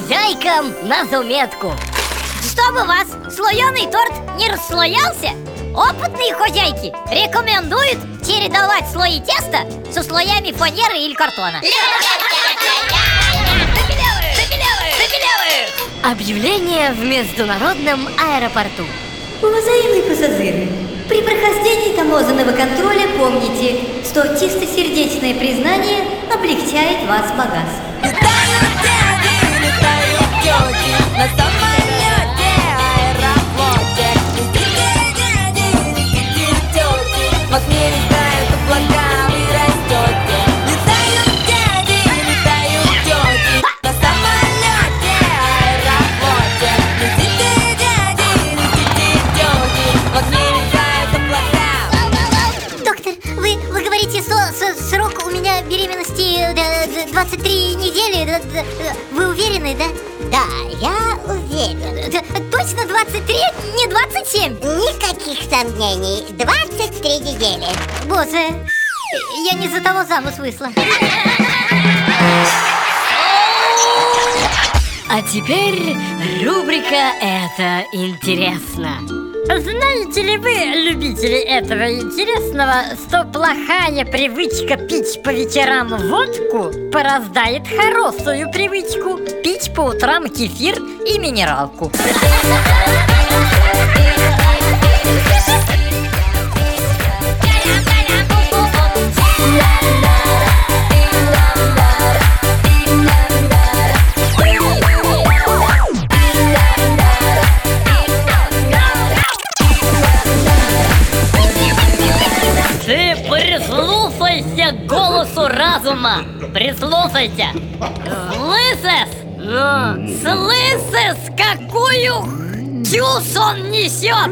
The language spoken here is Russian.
вам на заметку. Чтобы вас слоеный торт не расслоялся Опытные хозяйки рекомендуют чередовать слои теста со слоями фанеры или картона. Объявление в международном аэропорту. Уважаемые пассажиры, при прохождении таможенного контроля помните, что чистосердечное признание облегчает вас багаж. 23 недели? Вы уверены, да? Да, я уверен. Точно 23, не 27? Никаких сомнений. 23 недели. Боже, я не за того замуж вышла. А теперь рубрика «Это интересно» Знаете ли вы, любители этого интересного, что плохая привычка пить по вечерам водку порождает хорошую привычку пить по утрам кефир и минералку? Прислушайся к голосу разума! Прислушайся! Слышишь? Слышишь, какую чушь он несет?